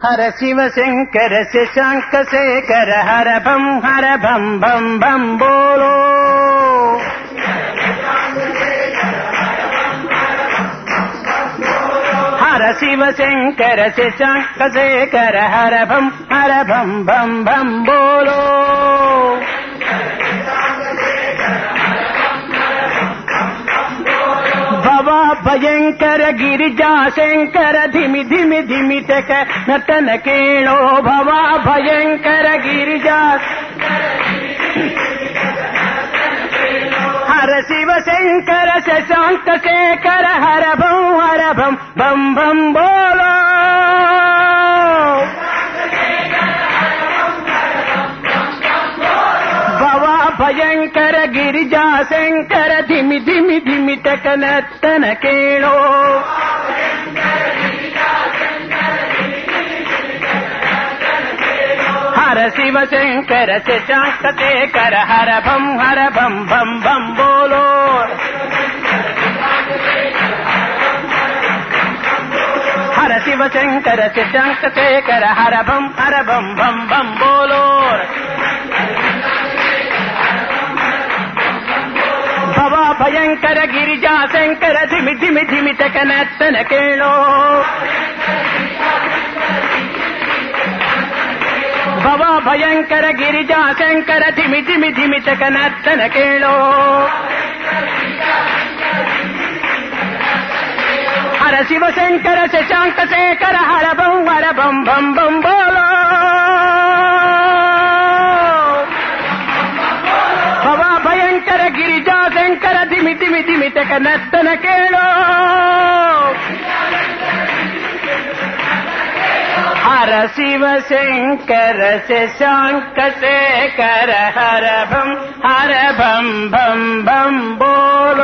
ಹರ ಶಿವ ಶಂಕರ ಶಶಾಂಕ ಶೇಖರ ಹರ ಭಂ ಹರ ಭಂ ಭಂ ಭಂ ಬೋಲೋ ಹರ ಶಿವ ಶಂಕರ ಶಶಾಂಕ ಶೇಖರ ಹರ ಭಂ ಹರ ಭಂ ಭಂ ಭಂ ಬೋಲೋ ಶಿವ ಭಯಂಕರ ಗಿರಿಜಾ ಶಂಕರ ಧಿಮಿ ಧಿಮಿ ಧಿಮಿ ತೆಕ ನಟನ ಕೇಳೋ ಭವ ಭಯಂಕರ ಗಿರಿಜಾ हर शिव शंकर शशांक शेखर हर भम हर भम भम भम बोलो भयंकर गिरिजा शंकर, धीमि धीमि धीमि टकन तन केणो हर शिव शंकर से चाकते कर, हर भम हर भम भम भम बोलो। शिव शंकर से चाकते कर, हर भम हर भम बम बम बोलो। ಭಯಂಕರ ಗಿರಿಜಾಶಂಕರ ಧಿಮಿ ಧಿಮಿ ಧಿಮಿ ತಕನತ್ತನ ಕೇಳೋ ಭವ ಭಯಂಕರ ಗಿರಿಜಾಶಂಕರ ಧಿಮಿ ಧಿಮಿ ಧಿಮಿ ತಕನತ್ತನ ಕೇಳೋ ಹರ ಶಿವಶಂಕರ ಶಶಾಂಕ ಶೇಖರ ಹರ ಬಂ ಹರ ಬಂ ಬಂ ಬಂ ಬೋಲೋ गिरिजा ಕಿನ್ನರಕ ನರ್ತನ ಕೇಳೋ ಹರ ಶಿವ ಶಂಕರ ಶಶಾಂಕ ಶೇಖರ ಹರ ಭಂ ಹರ ಭಂ ಭಂ ಭಂ ಬೋಲ